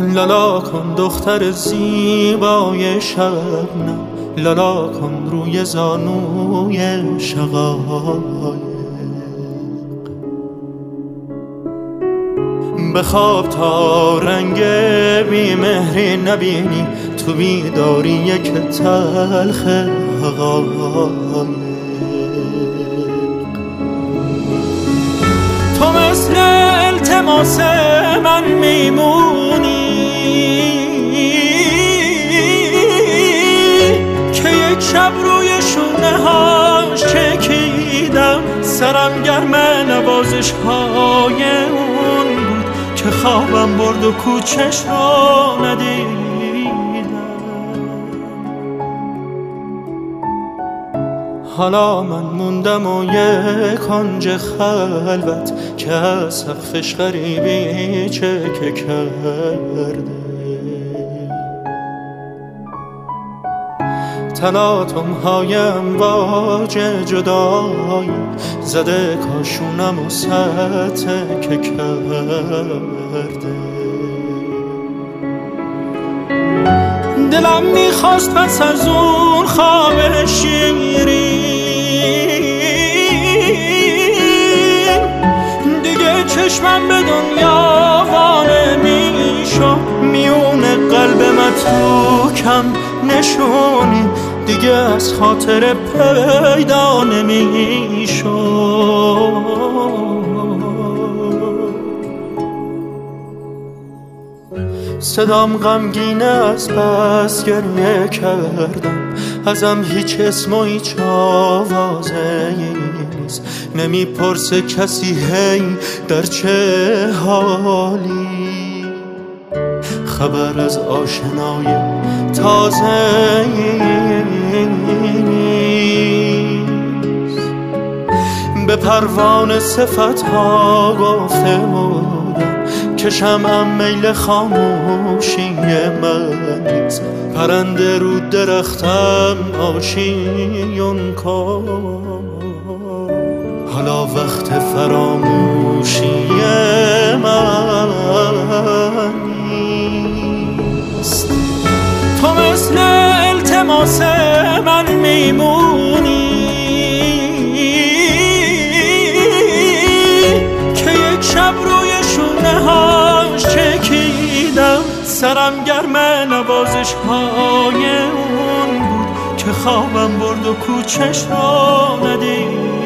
لالا کن دختر زیبای شبنم. لالا کن روی زانوی شقایق. بخواب تا رنگ بیمهری نبینی. تو بیداری یک تلخ حقایق. تو مثل التماس من میمونی. سرم گرم نوازش های اون بود که خوابم برد و کوچش را ندیدم. حالا من موندم و یک کنج خلوت که از سقفش غریبی چکه کرده. تلاطم هایم باج جدایی زده کاشونم و که کرده. دلم می‌خواست پس از اون خواب شیرین دیگه چشمم به دنیا وانه میشو میون قلب متروکم نشونی. دیگه از خاطر پیدا نمیشو صدام غمگینه از بس گریه کردم. ازم هیچ اسم و هیچ آوازه نیست. نمی‌پرسه کسی هی در چه حالی. خبر از آشنای تازه به پروانه صفت ها گفته بودم که شمعم میل خاموشی من نیست پرنده رو درختم آشیون کن. حالا وقت فراموشی سرم گرم نوازش های اون بود که خوابم برد و کوچش را ندید.